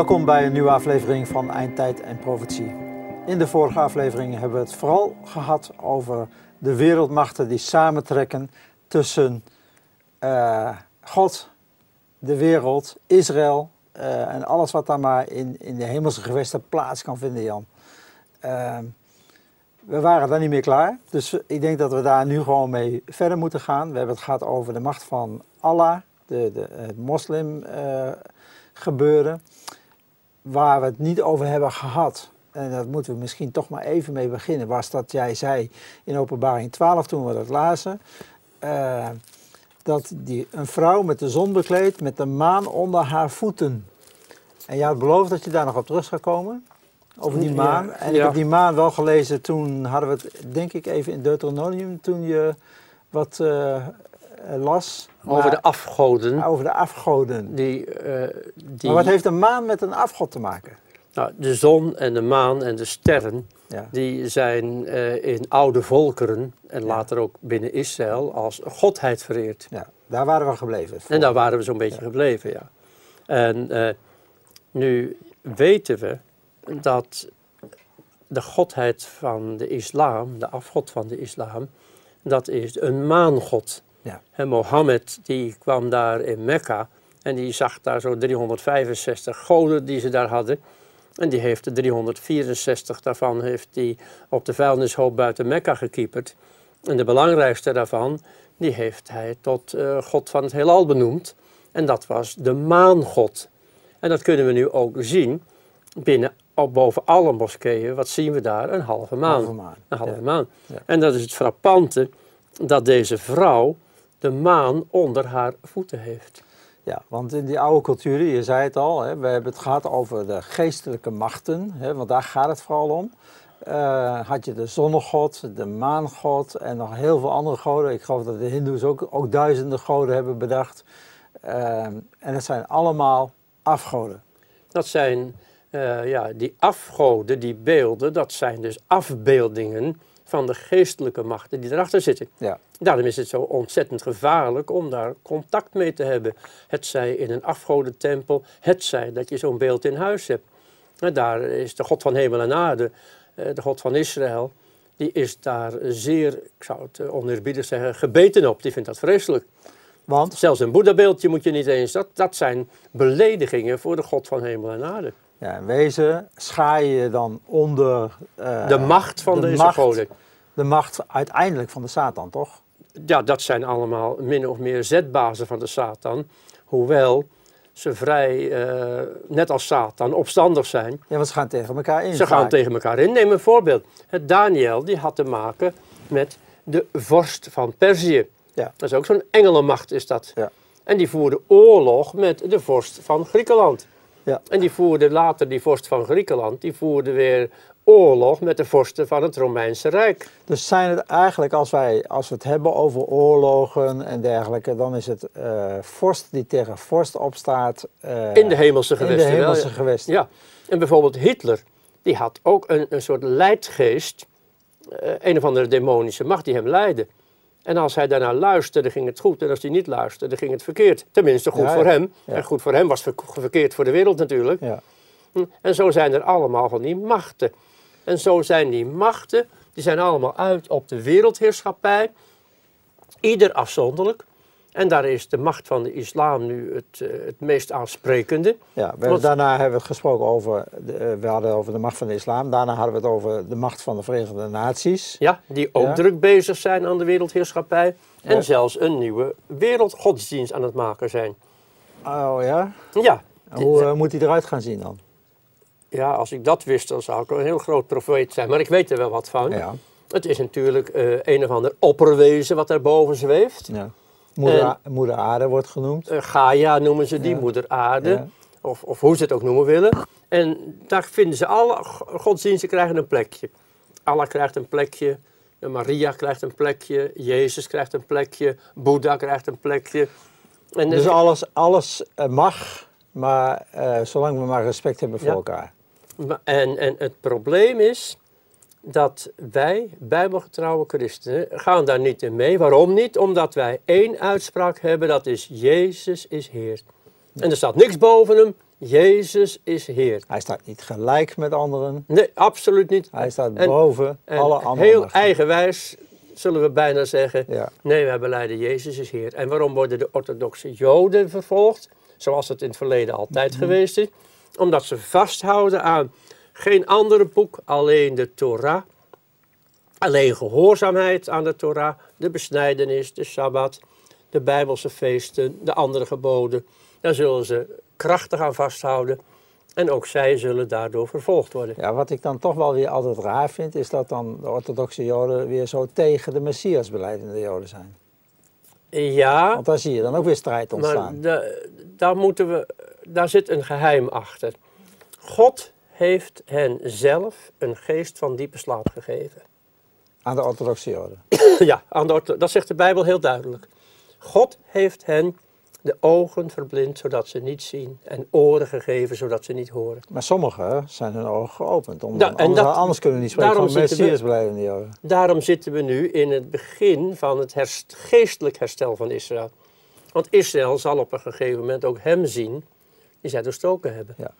Welkom bij een nieuwe aflevering van Eindtijd en Profetie. In de vorige aflevering hebben we het vooral gehad over de wereldmachten die samentrekken tussen uh, God, de wereld, Israël uh, en alles wat daar maar in, in de hemelse gewesten plaats kan vinden, Jan. Uh, we waren daar niet meer klaar, dus ik denk dat we daar nu gewoon mee verder moeten gaan. We hebben het gehad over de macht van Allah, de, de, het moslim gebeuren. Waar we het niet over hebben gehad, en dat moeten we misschien toch maar even mee beginnen, was dat jij zei in openbaring 12 toen we dat lazen, uh, dat die, een vrouw met de zon bekleed met de maan onder haar voeten. En je had beloofd dat je daar nog op terug zou komen, over die maan. Ja, en ja. ik heb die maan wel gelezen, toen hadden we het denk ik even in Deuteronomium, toen je wat uh, las. Over Maar- de afgoden. over de afgoden. Die, eh, die, Maar wat heeft een maan met een afgod te maken? nou, de zon en de maan en de sterren, Ja. die zijn eh, in oude volkeren en later ook binnen Israël als godheid vereerd. Ja, daar waren we gebleven. En daar waren we zo'n beetje gebleven, ja. En eh, nu weten we dat de godheid van de islam, de afgod van de islam, dat is een maangod. Ja. En Mohammed die kwam daar in Mekka en die zag daar zo 365 goden die ze daar hadden. En die heeft de 364 daarvan heeft die op de vuilnishoop buiten Mekka gekieperd. En de belangrijkste daarvan, die heeft hij tot eh, God van het heelal benoemd. En dat was de maangod. En dat kunnen we nu ook zien binnen, op boven alle moskeeën. Wat zien we daar? Een halve maan. Halve maan, Een halve ja. maan. Ja. En dat is het frappante dat deze vrouw de maan onder haar voeten heeft. Ja, want in die oude culturen, je zei het al, hè, we hebben het gehad over de geestelijke machten, hè, want daar gaat het vooral om. Eh, had je de zonnegod, de maangod en nog heel veel andere goden. Ik geloof dat de hindoes ook, ook duizenden goden hebben bedacht. Eh, en het zijn allemaal afgoden. Dat zijn eh, ja, die afgoden, die beelden, dat zijn dus afbeeldingen van de geestelijke machten die erachter zitten. Ja, Daarom is het zo ontzettend gevaarlijk om daar contact mee te hebben. Het zij in een afgodentempel, het zij dat je zo'n beeld in huis hebt. En daar is de God van hemel en aarde, eh, de God van Israël, die is daar zeer, ik zou het eh, oneerbiedig zeggen, gebeten op. Die vindt dat vreselijk. want Zelfs een boeddhabeeldje moet je niet eens, dat, dat zijn beledigingen voor de God van hemel en aarde. ja, in wezen schaar je dan onder eh, De macht van de deze macht- goden. De macht uiteindelijk van de Satan, toch? Ja, dat zijn allemaal min of meer zetbazen van de Satan. Hoewel ze vrij, eh, net als Satan, opstandig zijn. Ja, want ze gaan tegen elkaar in. Ze gaan vaak. tegen elkaar in. Neem een voorbeeld. Het Daniel die had te maken met de vorst van Perzië. Ja. Dat is ook zo'n engelenmacht is dat. Ja. En die voerde oorlog met de vorst van Griekenland. Ja. En die voerde later, die vorst van Griekenland, die voerde weer oorlog met de vorsten van het Romeinse Rijk. Dus zijn het eigenlijk, als, wij, als we het hebben over oorlogen en dergelijke, dan is het eh, vorst die tegen vorst opstaat. eh, In de hemelse in de gewesten. wel, hemelse gewesten. Ja, en bijvoorbeeld Hitler, die had ook een, een soort leidgeest, eh, een of andere demonische macht die hem leidde. En als hij daarnaar luisterde, ging het goed. En als hij niet luisterde, ging het verkeerd. Tenminste, goed Ja, voor ja. hem. Ja. En goed voor hem was ver- verkeerd voor de wereld natuurlijk. Ja. Hm, En zo zijn er allemaal van die machten. En zo zijn die machten, die zijn allemaal uit op de wereldheerschappij. Ieder afzonderlijk. En daar is de macht van de islam nu het, eh, het meest aansprekende. Ja, we hebben, Want- daarna hebben we het gesproken over, de, eh, we hadden over de macht van de islam. Daarna hadden we het over de macht van de Verenigde Naties. Ja, die ook Ja. druk bezig zijn aan de wereldheerschappij. En Ja. zelfs een nieuwe wereldgodsdienst aan het maken zijn. Oh ja? Ja, En Hoe eh, moet die eruit gaan zien dan? Ja, als ik dat wist, dan zou ik een heel groot profeet zijn. Maar ik weet er wel wat van. Ja. Het is natuurlijk eh, een of ander opperwezen wat daarboven zweeft. ja. Moeder, En- moeder aarde wordt genoemd. Eh, Gaia noemen ze die, Ja. moeder aarde. Of, of hoe ze het ook noemen willen. En daar vinden ze alle go- godsdiensten krijgen een plekje. Allah krijgt een plekje. Maria krijgt een plekje. Jezus krijgt een plekje. Boeddha krijgt een plekje. En Dus alles, alles eh, mag, maar zolang we maar respect hebben voor Ja. elkaar. En, en het probleem is dat wij, bijbelgetrouwe christenen, gaan daar niet in mee. Waarom niet? Omdat wij één uitspraak hebben, dat is Jezus is Heer. En er staat niks boven hem Jezus is Heer. Hij staat niet gelijk met anderen. Nee, absoluut niet. Hij staat En- boven En alle andere heel eigenwijs zullen we bijna zeggen. Ja. Nee, wij beleiden Jezus is Heer. En waarom worden de orthodoxe Joden vervolgd? Zoals het in het verleden altijd Mhm. geweest is. Omdat ze vasthouden aan geen andere boek, alleen de Torah. Alleen gehoorzaamheid aan de Torah, de besnijdenis, de Sabbat, de Bijbelse feesten, de andere geboden. Daar zullen ze krachtig aan vasthouden. En ook zij zullen daardoor vervolgd worden. Ja, wat ik dan toch wel weer altijd raar vind, is dat dan de orthodoxe joden weer zo tegen de Messias beleidende joden zijn. Ja, Want daar zie je dan ook weer strijd ontstaan. Maar da- daar, moeten we, daar zit een geheim achter. God heeft hen zelf een geest van diepe slaap gegeven. Aan de orthodoxe joden. ja, aan de dat zegt de Bijbel heel duidelijk. God heeft hen de ogen verblind zodat ze niet zien en oren gegeven zodat ze niet horen. Maar sommigen zijn hun ogen geopend. Om, anders, dat- anders kunnen we niet spreken van Messias beleidende joden. Daarom zitten we nu in het begin van het herst- geestelijk herstel van Israël. Want Israël zal op een gegeven moment ook hem zien die zij doorstoken hebben. Ja.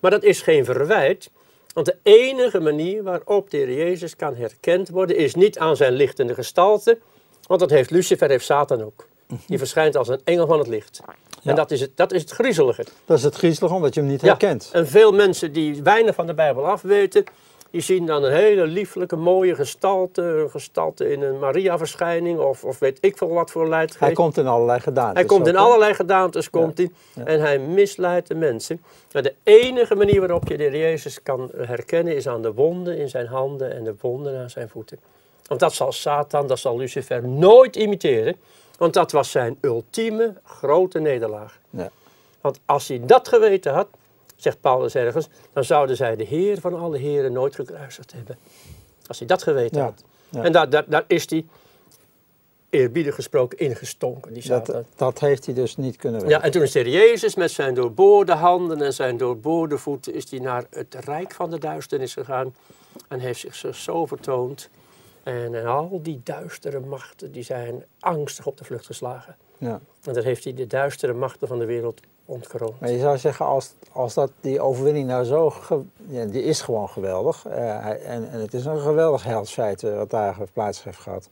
Maar dat is geen verwijt, want de enige manier waarop de Heer Jezus kan herkend worden is niet aan zijn lichtende gestalte, want dat heeft Lucifer, heeft Satan ook. Die verschijnt als een engel van het licht. Ja. En dat is het, dat is het griezelige. Dat is het griezelig omdat je hem niet Ja, herkent. En veel mensen die weinig van de Bijbel afweten, die zien dan een hele lieflijke, mooie gestalte, een gestalte in een Maria-verschijning of, of weet ik veel wat voor leidgeest. Hij komt in allerlei gedaantes. Hij komt in allerlei gedaantes komt hij, en hij misleidt de mensen. Maar de enige manier waarop je de Heer Jezus kan herkennen is aan de wonden in zijn handen en de wonden aan zijn voeten. Want dat zal Satan, dat zal Lucifer nooit imiteren, want dat was zijn ultieme grote nederlaag. Ja. Want als hij dat geweten had, zegt Paulus ergens, dan zouden zij de Heer van alle heren nooit gekruisigd hebben. Als hij dat geweten Ja, had. ja. En daar, daar, daar is hij, eerbiedig gesproken, ingestonken, die. Dat, dat heeft hij dus niet kunnen weten. Ja, en toen is de Heer Jezus met zijn doorboorde handen en zijn doorboorde voeten is hij naar het rijk van de duisternis gegaan en heeft zich zo- zo vertoond. En, en al die duistere machten die zijn angstig op de vlucht geslagen. Ja. En dat heeft hij de duistere machten van de wereld Maar je zou zeggen, als, als dat, die overwinning nou zo... ja, die is gewoon geweldig. Eh, en, en het is een geweldig heldsfeit eh, wat daar plaats heeft gehad.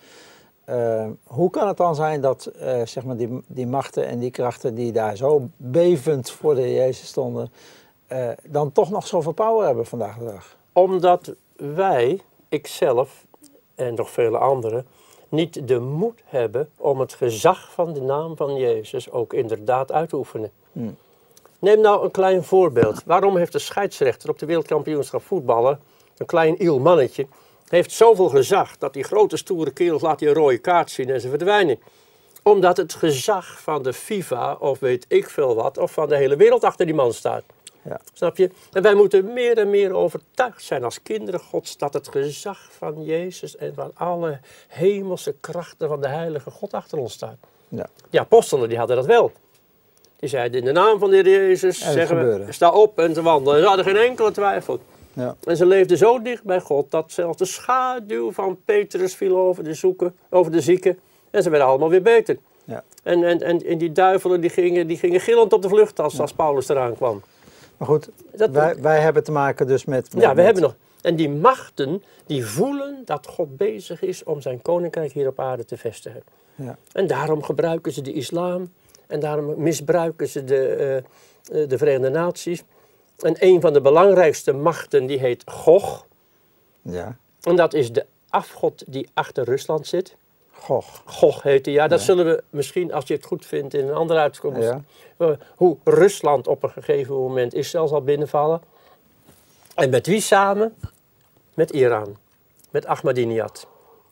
Eh, hoe kan het dan zijn dat eh, zeg maar die, die machten en die krachten die daar zo bevend voor de Heer Jezus stonden... dan toch nog zoveel power hebben vandaag de dag? Omdat wij, ikzelf en nog vele anderen, niet de moed hebben om het gezag van de naam van Jezus ook inderdaad uit te oefenen. Neem nou een klein voorbeeld. Waarom heeft de scheidsrechter op de wereldkampioenschap voetballen, een klein iel mannetje, heeft zoveel gezag dat die grote stoere kerels laat die een rode kaart zien en ze verdwijnen? Omdat het gezag van de FIFA of weet ik veel wat, of van de hele wereld achter die man staat. Ja. Snap je? En wij moeten meer en meer overtuigd zijn als kinderen Gods dat het gezag van Jezus en van alle hemelse krachten van de heilige God achter ons staat. Ja. De apostelen die hadden dat wel. Die zeiden in de naam van de Heer Jezus, zeggen we, sta op en te wandelen. En ze hadden geen enkele twijfel. Ja. En ze leefden zo dicht bij God dat zelfs de schaduw van Petrus viel over de, zoeken, over de zieken. En ze werden allemaal weer beter. Ja. En, en, en, en die duivelen die gingen, die gingen gillend op de vlucht als, als Paulus eraan kwam. Maar goed, Dat- wij, wij hebben te maken dus met... met Ja, we met- hebben nog. En die machten, die voelen dat God bezig is om zijn koninkrijk hier op aarde te vestigen. Ja. En daarom gebruiken ze de islam. En daarom misbruiken ze de, eh, eh, de Verenigde Naties. En een van de belangrijkste machten, die heet Gog. Ja, En dat is de afgod die achter Rusland zit. Gog. Gog heet hij. Ja, dat Ja. zullen we misschien, als je het goed vindt, in een andere uitkomst. Ja. Eh, hoe Rusland op een gegeven moment Israël zal binnenvallen. En met wie samen? Met Iran. Met Ahmadinejad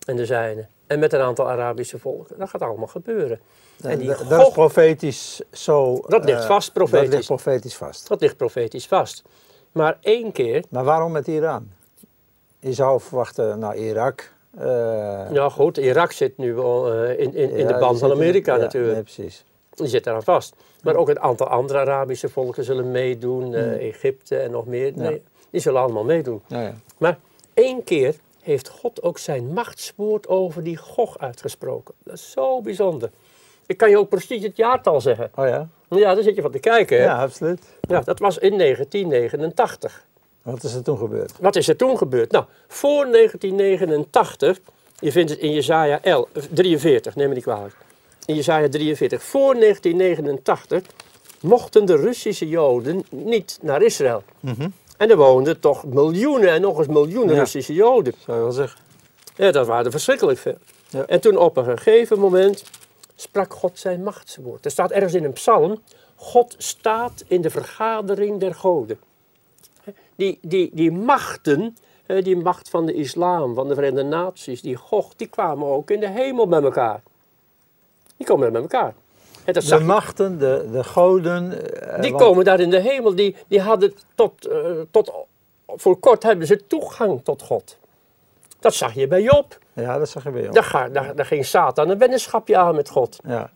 en de zijnen. En met een aantal Arabische volken. Dat gaat allemaal gebeuren. En die Dat- dat is profetisch zo... Dat ligt eh, vast, profetisch. Dat ligt profetisch vast. dat ligt profetisch vast. Maar één keer, Maar waarom met Iran? Je zou verwachten, nou Irak... eh, nou goed, Irak zit nu wel eh, in, in, in ja, de band van Amerika ja, natuurlijk. Nee, precies. Die zit eraan vast. Maar ook een aantal andere Arabische volken zullen meedoen. eh, Egypte en nog meer. Nee, Hmm. Ja. Die zullen allemaal meedoen. Ja, ja. Maar één keer heeft God ook zijn machtswoord over die Gog uitgesproken. Dat is zo bijzonder. Ik kan je ook precies het jaartal zeggen. Oh ja? Ja, daar zit je van te kijken. Hè? Ja, absoluut. Ja, dat was in 1989. Wat is er toen gebeurd? Wat is er toen gebeurd? Nou, voor 1989, je vindt het in Jezaja 11, 43, neem me niet kwalijk. In Jezaja 43, voor 1989 mochten de Russische Joden niet naar Israël. En er woonden toch miljoenen en nog eens miljoenen Ja. Russische Joden. Zou je wel zeggen. Ja, dat waren er verschrikkelijk veel. Ja. En toen op een gegeven moment sprak God zijn machtswoord. Er staat ergens in een psalm, God staat in de vergadering der goden. Die, die, die machten, die macht van de islam, van de Verenigde Naties, die Gog, die kwamen ook in de hemel bij elkaar. Die komen bij elkaar. En dat De machten, de, de goden. eh, die want- komen daar in de hemel, die, die hadden tot, eh, tot voor kort hebben ze toegang tot God. Dat zag je bij Job. Ja, dat zag je bij jou. Daar, daar, daar ging Satan een weddenschapje aan met God. Ja,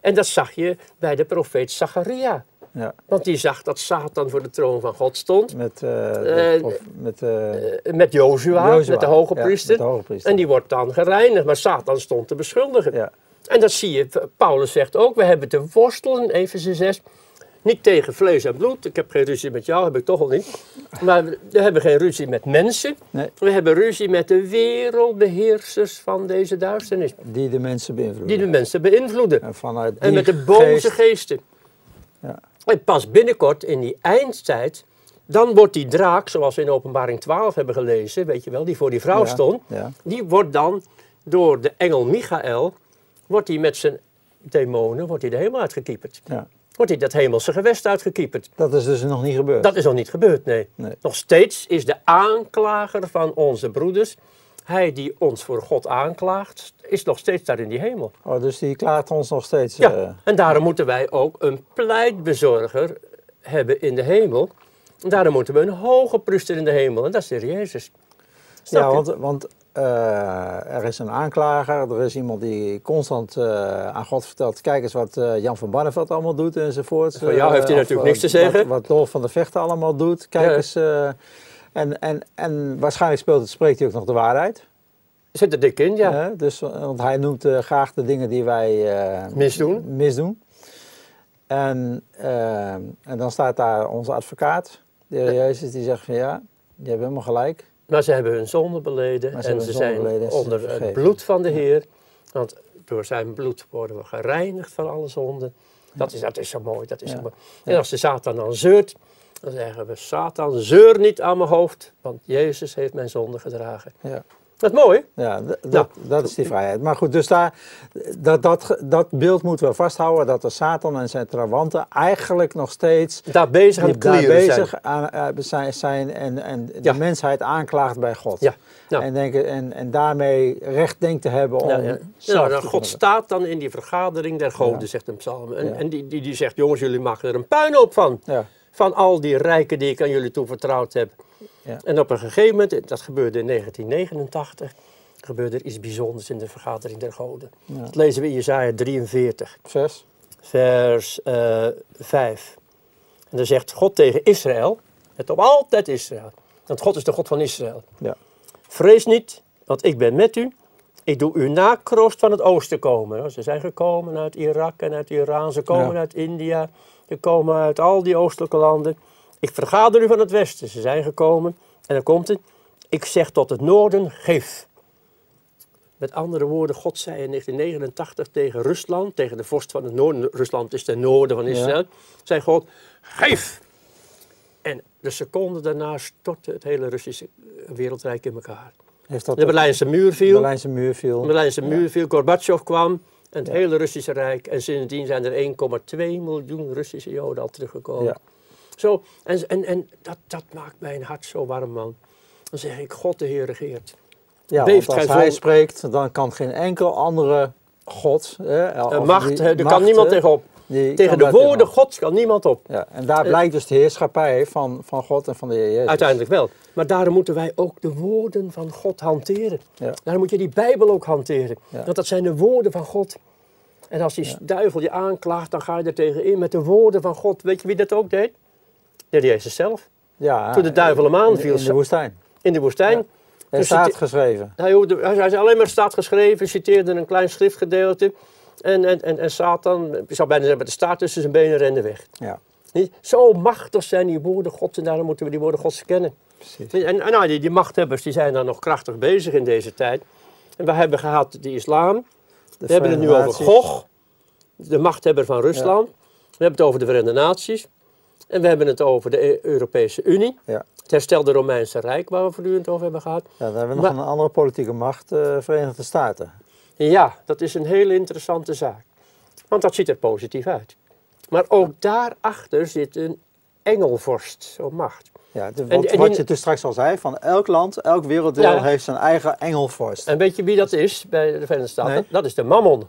En dat zag je bij de profeet Zacharia. ja. Want die zag dat Satan voor de troon van God stond. Met, prof- met Met Jozua, Jozua. met de hoge Ja, priester. met de hoge priester. En die wordt dan gereinigd, maar Satan stond te beschuldigen. ja. En dat zie je, Paulus zegt ook, we hebben te worstelen Efeze 6. Niet tegen vlees en bloed. Ik heb geen ruzie met jou, heb ik toch al niet. Maar we hebben geen ruzie met mensen. Nee. We hebben ruzie met de wereldbeheersers van deze duisternis. Die de mensen beïnvloeden. Die de mensen beïnvloeden. En vanuit En met de boze geest- geesten. Ja. En pas binnenkort in die eindtijd, dan wordt die draak, zoals we in openbaring 12 hebben gelezen, weet je wel, die voor die vrouw Ja, stond, ja. die wordt dan door de engel Michael, wordt hij met zijn demonen, wordt hij de hemel uitgekieperd. Ja. Wordt hij dat hemelse gewest uitgekieperd. Dat is dus nog niet gebeurd. Dat is nog niet gebeurd, nee. Nee. Nog steeds is de aanklager van onze broeders, hij die ons voor God aanklaagt, is nog steeds daar in die hemel. Oh, dus die klaagt ons nog steeds. Ja, eh, en daarom moeten wij ook een pleitbezorger hebben in de hemel. En daarom moeten we een hoge priester in de hemel, en dat is de Jezus. Snap ja, want, want eh, er is een aanklager, er is iemand die constant eh, aan God vertelt, kijk eens wat eh, Jan van Barneveld allemaal doet enzovoort. Van jou heeft hij natuurlijk niks te zeggen. Wat, wat Dolf van de Vechten allemaal doet, kijk Ja. eens. en, en, en waarschijnlijk speelt het, spreekt hij ook nog de waarheid. Zit er dik in, ja. Dus, want hij noemt graag de dingen die wij Misdoen. misdoen. En, en dan staat daar onze advocaat, de heer Jezus, die zegt van ja, je hebt helemaal gelijk. Maar ze hebben hun zonde beleden ze en ze zijn beleden onder het bloed van de Heer. Want door zijn bloed worden we gereinigd van alle zonden. Dat is, dat is zo mooi, dat is zo mooi. En als de Satan dan zeurt, dan zeggen we, Satan, zeur niet aan mijn hoofd, want Jezus heeft mijn zonde gedragen. Ja. Dat is mooi? Ja, dat, dat is die vrijheid. Maar goed, dus daar, dat, dat, dat beeld moeten we vasthouden, dat de Satan en zijn trawanten eigenlijk nog steeds daar bezig aan daar clearen zijn. bezig aan, eh, zijn, zijn en, en de mensheid aanklaagt bij God. Ja, nou. En, denken, en, en daarmee recht denkt te hebben om Ja, ja. Nou, dan God staat dan in die vergadering der goden, zegt een psalm. En, en die, die, die zegt, jongens, jullie maken er een puinhoop van. Ja, Van al die rijken die ik aan jullie toevertrouwd heb. Ja. En op een gegeven moment, dat gebeurde in 1989, gebeurde er iets bijzonders in de vergadering der goden. Ja. Dat lezen we in Jezaja 43, vers. vers eh 5. En dan zegt God tegen Israël, het op altijd Israël. Want God is de God van Israël. Ja. Vrees niet, want ik ben met u. Ik doe u nakroost van het oosten komen. Ze zijn gekomen uit Irak en uit Iran. Ze komen Ja. uit India. Ze komen uit al die oostelijke landen. Ik vergader u van het westen. Ze zijn gekomen. En dan komt het. Ik zeg tot het noorden, geef. Met andere woorden, God zei in 1989 tegen Rusland, tegen de vorst van het noorden. Rusland is ten noorden van Israël. Zei God, geef. En de seconde daarna stortte het hele Russische wereldrijk in elkaar. Heeft dat De Berlijnse muur de viel. Berlijnse muur viel. De Berlijnse muur viel. Gorbachev kwam. En het hele Russische Rijk. En sindsdien zijn er 1,2 miljoen Russische Joden al teruggekomen. Ja. Zo, en en, en dat, dat maakt mijn hart zo warm, man. Dan zeg ik, God de Heer regeert. Ja, beeft want als hij spreekt, dan kan geen enkel andere God. Hè, macht, er kan niemand tegenop. Die Tegen de woorden. Gods kan niemand op. Ja, en daar blijkt dus de heerschappij van, van God en van de Heer Jezus. Uiteindelijk wel. Maar daarom moeten wij ook de woorden van God hanteren. Ja. Daarom moet je die Bijbel ook hanteren. Ja. Want dat zijn de woorden van God. En als die duivel je aanklaagt, dan ga je er tegen in met de woorden van God. Weet je wie dat ook deed? De Jezus zelf. Ja, Toen de duivel hem aanviel. In, de woestijn. In de woestijn. Er staat geschreven. Hij, hij zei alleen maar staat geschreven, citeerde een klein schriftgedeelte. En, en, en, en Satan, ik zou bijna zeggen, met de staart tussen zijn benen rende weg. Ja, Niet? Zo machtig zijn die woorden Gods en daarom moeten we die woorden Gods kennen. precies. En, en nou, die, die machthebbers die zijn dan nog krachtig bezig in deze tijd. En we hebben gehad de islam, De we hebben het nu over. Gog, de machthebber van Rusland. We hebben het over de Verenigde Naties. En we hebben het over de E- Europese Unie. Ja. Het herstelde Romeinse Rijk, waar we voortdurend over hebben gehad. Ja, dan hebben we nog een andere politieke macht, de Verenigde Staten. Ja, dat is een hele interessante zaak. Want dat ziet er positief uit. Maar ook daarachter zit een engelvorst, zo'n macht. Ja, de, wat, en wat die- je dus straks al zei, van elk land, elk werelddeel Ja. heeft zijn eigen engelvorst. En weet je wie dat is bij de Verenigde Staten? Nee. Dat is de Mammon.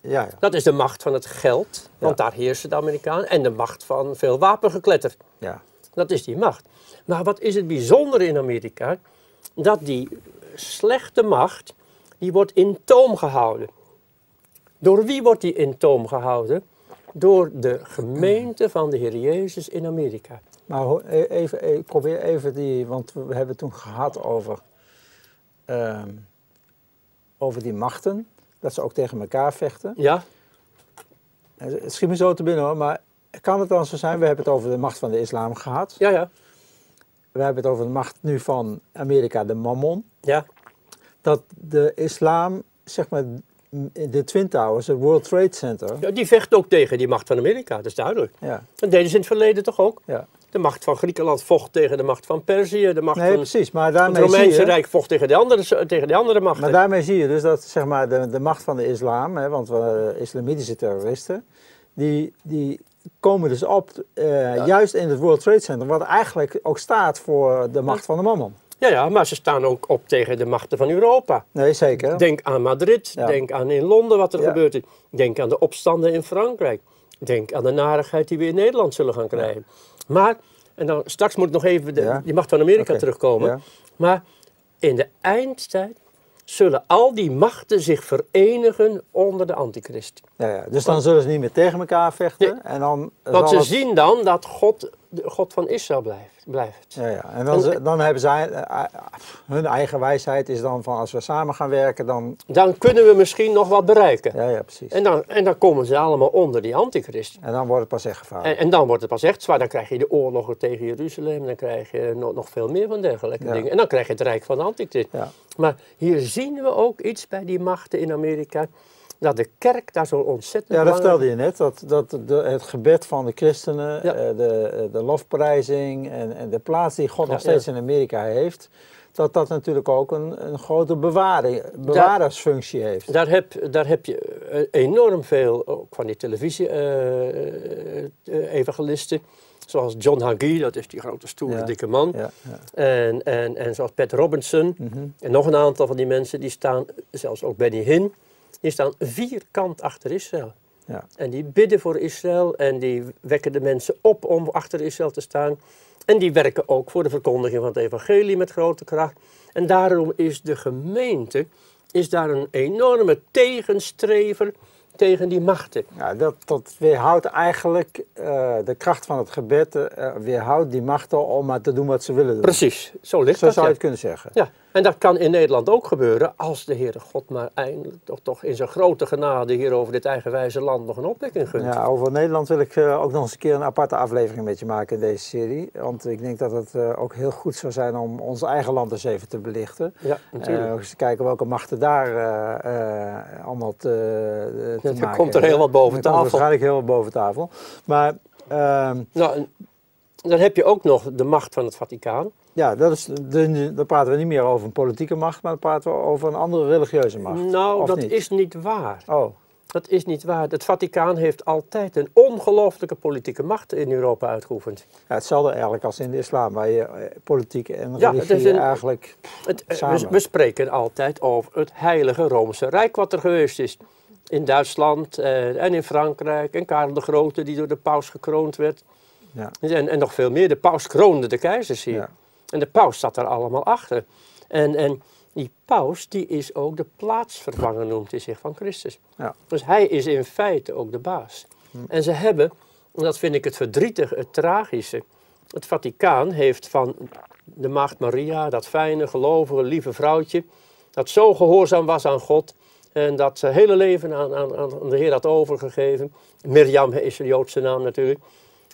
Ja, ja, Dat is de macht van het geld, want daar heersen de Amerikanen. En de macht van veel wapengekletter. ja. Dat is die macht. Maar wat is het bijzondere in Amerika? Dat die slechte macht, die wordt in toom gehouden. Door wie wordt die in toom gehouden? Door de gemeente van de Heer Jezus in Amerika. Maar e- even, ik probeer even die, want we hebben het toen gehad over, ehm, over die machten, dat ze ook tegen elkaar vechten. Ja? En Het schiet me zo te binnen hoor, maar kan het dan zo zijn, we hebben het over de macht van de islam gehad. Ja, ja. We hebben het over de macht nu van Amerika, de mammon. Ja, Dat de islam, zeg maar, de Twin Towers, het World Trade Center. Ja, die vecht ook tegen die macht van Amerika, dat is duidelijk. Ja, Dat deden ze in het verleden toch ook? ja. De macht van Griekenland vocht tegen de macht van Perzië. De macht Nee, van precies. Maar het daarmee, zie Romeinse je, Rijk vocht tegen de andere, tegen de andere machten. maar daarmee zie je dus dat zeg maar, de, de macht van de islam, hè, want we islamitische terroristen, die, die komen dus op eh, juist in het World Trade Center, wat eigenlijk ook staat voor de macht van de mammon. Ja, ja, maar ze staan ook op tegen de machten van Europa. Nee, zeker. Denk aan Madrid, Ja. denk aan in Londen wat er Ja. gebeurt is. Denk aan de opstanden in Frankrijk. Denk aan de narigheid die we in Nederland zullen gaan krijgen. Maar, en dan straks moet ik nog even de, Ja. macht van Amerika terugkomen. Maar in de eindtijd zullen al die machten zich verenigen onder de antichrist. Ja, ja. Dus dan zullen ze niet meer tegen elkaar vechten. En dan Want ze het- zien dan dat God de God van Israël blijft. blijft. Ja, ja. En dan, dan hebben zij, eh, eh, hun eigen wijsheid is dan van als we samen gaan werken, dan... Dan kunnen we misschien nog wat bereiken. Ja, ja, precies. En, dan, en dan komen ze allemaal onder die antichrist. En dan wordt het pas echt gevaarlijk. En, en dan wordt het pas echt zwaar. Dan krijg je de oorlogen tegen Jeruzalem. Dan krijg je nog, nog veel meer van dergelijke Ja. dingen. En dan krijg je het Rijk van de Antichrist. Ja. Maar hier zien we ook iets bij die machten in Amerika. Dat de kerk daar zo ontzettend Ja, dat belangrijk- vertelde je net. Dat, dat de, het gebed van de christenen, Ja. eh, de, de lofprijzing en, en de plaats die God Ja, nog steeds ja. in Amerika heeft, dat dat natuurlijk ook een, een grote bewaring, bewaardersfunctie heeft. Daar heb, daar heb je eh, enorm veel ook van die televisie-evangelisten. zoals John Hagee, dat is die grote stoere Ja. dikke man. Ja, ja. En, en, en zoals Pat Robinson. Mhm. En nog een aantal van die mensen die staan, zelfs ook Benny Hinn, die staan vierkant achter Israël. Ja. En die bidden voor Israël en die wekken de mensen op om achter Israël te staan. En die werken ook voor de verkondiging van het evangelie met grote kracht. En daarom is de gemeente is daar een enorme tegenstrever tegen die machten. Ja, dat, dat weerhoudt eigenlijk eh, de kracht van het gebed, eh, weerhoudt die machten om maar te doen wat ze willen doen. Precies, zo ligt Zo dat. zou je ja. het kunnen zeggen. Ja, en dat kan in Nederland ook gebeuren als de Heere God maar eindelijk toch, toch in zijn grote genade hier over dit eigenwijze land nog een opwekking gunt. Ja, over Nederland wil ik eh, ook nog eens een keer een aparte aflevering met je maken in deze serie. Want ik denk dat het eh, ook heel goed zou zijn om ons eigen land eens even te belichten. Ja, natuurlijk. Eh, ook eens te kijken welke machten daar allemaal te, te Er maken komt er heel wat boven tafel. waarschijnlijk heel wat boven tafel. Maar ehm, Nou, dan heb je ook nog de macht van het Vaticaan. ja, dat is de, dan praten we niet meer over een politieke macht, maar dan praten we over een andere religieuze macht. Nou, dat niet? is niet waar. Oh, Dat is niet waar. Het Vaticaan heeft altijd een ongelooflijke politieke macht in Europa uitgeoefend. ja, hetzelfde eigenlijk als in de islam, waar je eh, politiek en Ja, het religie is een- eigenlijk... Het, eh, we, Samen. we spreken altijd over het Heilige Romeinse Rijk wat er geweest is. In Duitsland eh, en in Frankrijk. En Karel de Grote die door de paus gekroond werd. Ja. En, en nog veel meer. De paus kroonde de keizers hier. Ja. En de paus zat er allemaal achter. En, en die paus die is ook de plaatsvervanger, noemt hij zich, van Christus. Ja. Dus hij is in feite ook de baas. En ze hebben, en dat vind ik het verdrietige, het tragische. Het Vaticaan heeft van de maagd Maria, dat fijne, gelovige, lieve vrouwtje, dat zo gehoorzaam was aan God, En dat zijn hele leven aan, aan, aan de Heer had overgegeven. Mirjam is de Joodse naam natuurlijk.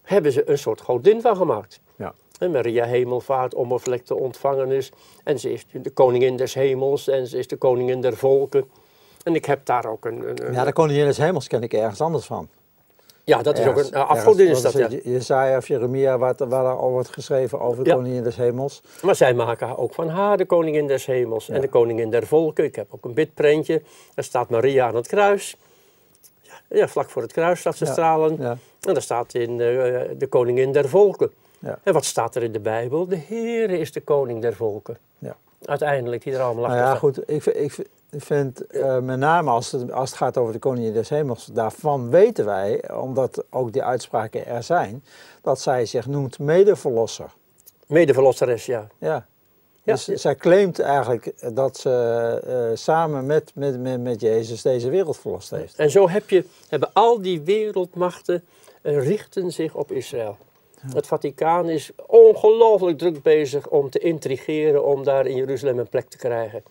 Hebben ze een soort godin van gemaakt. Ja. En Maria hemelvaart, onbevlekte ontvangenis. En ze is de koningin des hemels en ze is de koningin der volken. En ik heb daar ook een... een, een- Ja, de koningin des hemels ken ik ergens anders van. ja, dat is ook een afgodin is dat, ja. Jesaja of Jeremia, waar, waar er al wordt geschreven over de Ja. koningin des hemels. Maar zij maken ook van haar de koningin des hemels en de koningin der volken. Ik heb ook een bidprentje. Daar staat Maria aan het kruis. Ja, vlak voor het kruis staat ze Ja. stralen. Ja. En daar staat in eh, de koningin der volken. Ja. En wat staat er in de Bijbel? De Heere is de koning der volken. Ja. Uiteindelijk, die er allemaal Nou achter ja, goed. Ik, vind- ik vind- ik vind eh, met name als het, als het gaat over de koningin des hemels, daarvan weten wij, omdat ook die uitspraken er zijn, dat zij zich noemt medeverlosser. Medeverlosseres, ja. Ja. Ja. Dus zij claimt eigenlijk dat ze eh, samen met, met, met, met Jezus deze wereld verlost heeft. En zo heb je, hebben al die wereldmachten eh, richten zich op Israël. Het Vaticaan is ongelooflijk druk bezig om te intrigeren om daar in Jeruzalem een plek te krijgen.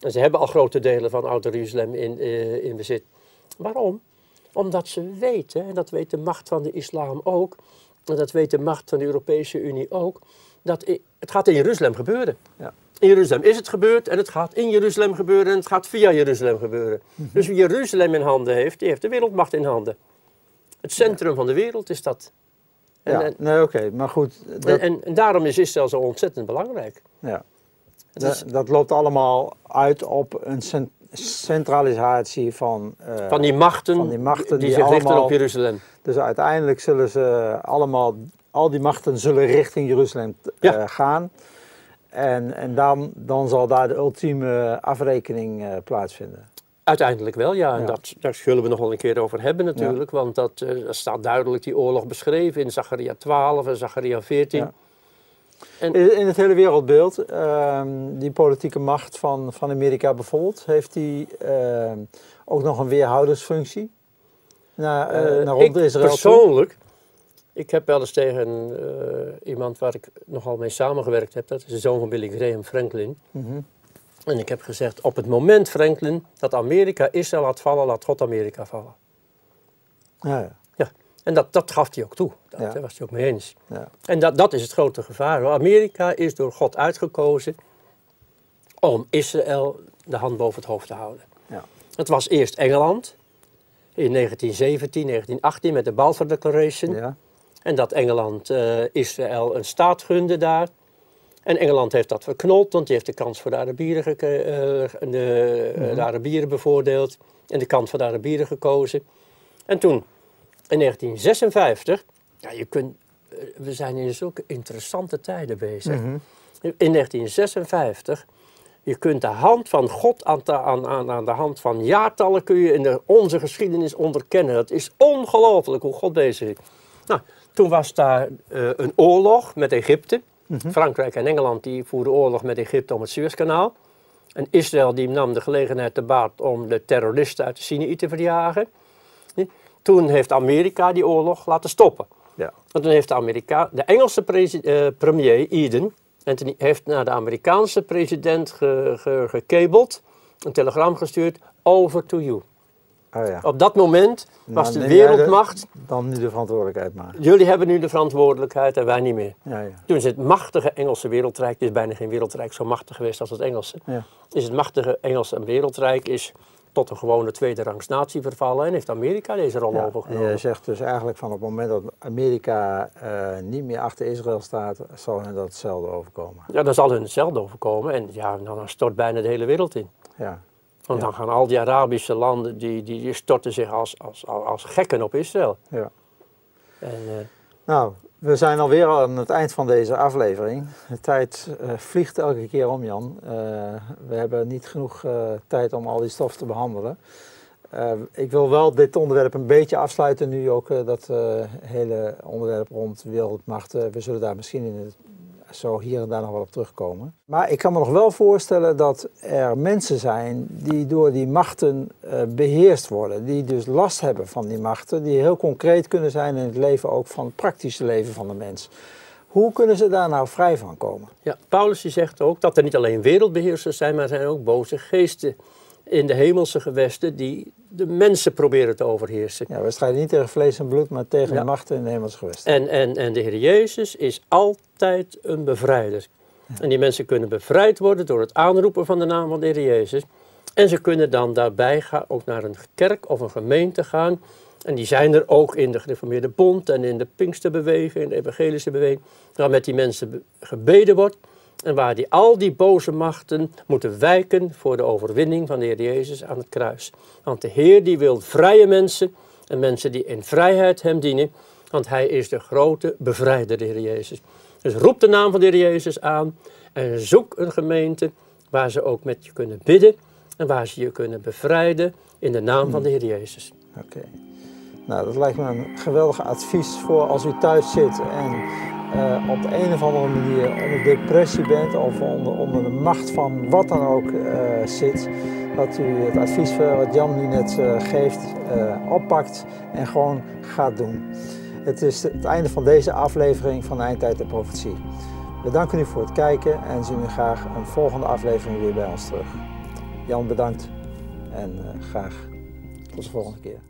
En ze hebben al grote delen van Oud-Jeruzalem in, eh, in bezit. Waarom? Omdat ze weten, en dat weet de macht van de islam ook, en dat weet de macht van de Europese Unie ook, dat het gaat in Jeruzalem gebeuren. Ja. In Jeruzalem is het gebeurd en het gaat in Jeruzalem gebeuren en het gaat via Jeruzalem gebeuren. Dus wie Jeruzalem in handen heeft, die heeft de wereldmacht in handen. Het centrum van de wereld is dat. En, Ja, en, nee, oké, maar goed, dat, en, en daarom is Israël zo ontzettend belangrijk. ja. Dat, loopt allemaal uit op een cent- centralisatie van. eh, van die machten, van die machten die, die zich richten op Jeruzalem. Dus uiteindelijk zullen ze allemaal, al die machten zullen richting Jeruzalem eh, gaan. En, en dan, dan zal daar de ultieme afrekening eh, plaatsvinden. Uiteindelijk wel, ja. En Ja. Dat, daar zullen we nog wel een keer over hebben natuurlijk. Want dat, eh, staat duidelijk die oorlog beschreven in Zacharia 12 en Zacharia 14. Ja. En- In, in het hele wereldbeeld, ehm, die politieke macht van, van Amerika bijvoorbeeld, heeft die ehm, ook nog een weerhoudersfunctie naar, naar rond ik Israël toe? Ik heb wel eens tegen eh, iemand waar ik nogal mee samengewerkt heb, dat is de zoon van Billy Graham, Franklin. Mhm. En ik heb gezegd, op het moment, Franklin, dat Amerika Israël laat vallen, laat God Amerika vallen. Ja, ja, Ja, en dat, dat gaf hij ook toe. Ja. Daar was hij ook mee eens. ja. En dat, dat is het grote gevaar. Amerika is door God uitgekozen om Israël de hand boven het hoofd te houden. Ja. Het was eerst Engeland in 1917, 1918 met de Balfour Declaration. ja. En dat Engeland eh, Israël een staat gunde daar. En Engeland heeft dat verknold, want die heeft de kans voor de Arabieren, eh, de, eh, de Arabieren bevoordeeld. En de kant van de Arabieren gekozen. En toen, in 1956, ja, je kunt, we zijn in zulke interessante tijden bezig. Mhm. In 1956, je kunt de hand van God aan, de- aan, aan, aan de hand van jaartallen kun je in de, onze geschiedenis onderkennen. Dat is ongelooflijk hoe God bezig is. Nou, toen was daar eh, een oorlog met Egypte. Frankrijk en Engeland die voerden oorlog met Egypte om het Suezkanaal. En Israël die nam de gelegenheid te baat om de terroristen uit de Sinaï te verjagen. Toen heeft Amerika die oorlog laten stoppen. ja. Want toen heeft de, Amerika de Engelse eh, premier Eden Anthony, heeft naar de Amerikaanse president ge, een telegram gestuurd, over to you. Oh, ja. Op dat moment was Nou, de neem jij wereldmacht, Dan nu de verantwoordelijkheid maar. jullie hebben nu de verantwoordelijkheid en wij niet meer. Ja, ja. Toen is het machtige Engelse wereldrijk, er is bijna geen wereldrijk zo machtig geweest als het Engelse, is het machtige Engelse wereldrijk is tot een gewone tweede rangs natie vervallen en heeft Amerika deze rol en overgenomen. je zegt dus eigenlijk van op het moment dat Amerika eh, niet meer achter Israël staat, zal hen dat hetzelfde overkomen. Ja, dan zal hun hetzelfde overkomen en ja, dan stort bijna de hele wereld in. Ja, Want Ja. dan gaan al die Arabische landen, die, die, die storten zich als, als, als, als gekken op Israël. ja. En, eh, Nou, we zijn alweer aan het eind van deze aflevering. De tijd eh, vliegt elke keer om, Jan. Eh, we hebben niet genoeg tijd om al die stof te behandelen. Eh, ik wil wel dit onderwerp een beetje afsluiten nu ook, dat hele onderwerp rond wereldmacht. We zullen daar misschien in het, zo hier en daar nog wel op terugkomen. Maar ik kan me nog wel voorstellen dat er mensen zijn die door die machten eh, beheerst worden. Die dus last hebben van die machten, die heel concreet kunnen zijn in het leven ook van het praktische leven van de mens. Hoe kunnen ze daar nou vrij van komen? ja, Paulus die zegt ook dat er niet alleen wereldbeheersers zijn, maar er zijn ook boze geesten in de hemelse gewesten die de mensen proberen te overheersen. Ja, we strijden niet tegen vlees en bloed, maar tegen Ja. de machten in de hemelse gewesten. En, en, en de Heer Jezus is altijd een bevrijder. En die mensen kunnen bevrijd worden door het aanroepen van de naam van de Heer Jezus. En ze kunnen dan daarbij gaan, ook naar een kerk of een gemeente gaan. En die zijn er ook in de gereformeerde bond en in de Pinksterbeweging, in de evangelische beweging. Waar met die mensen be- gebeden wordt. En waar die, al die boze machten moeten wijken voor de overwinning van de Heer Jezus aan het kruis. Want de Heer die wil vrije mensen en mensen die in vrijheid hem dienen. Want hij is de grote bevrijder, de Heer Jezus. Dus roep de naam van de Heer Jezus aan en zoek een gemeente waar ze ook met je kunnen bidden en waar ze je kunnen bevrijden in de naam van de Heer Jezus. Oké. Nou, dat lijkt me een geweldig advies voor als u thuis zit en eh, op de een of andere manier onder depressie bent of onder, onder de macht van wat dan ook eh, zit. Dat u het advies wat Jan nu net eh, geeft oppakt en gewoon gaat doen. Het is het einde van deze aflevering van Eindtijd en Profetie. We danken u voor het kijken en zien u graag een volgende aflevering weer bij ons terug. Jan, bedankt en graag tot de volgende keer.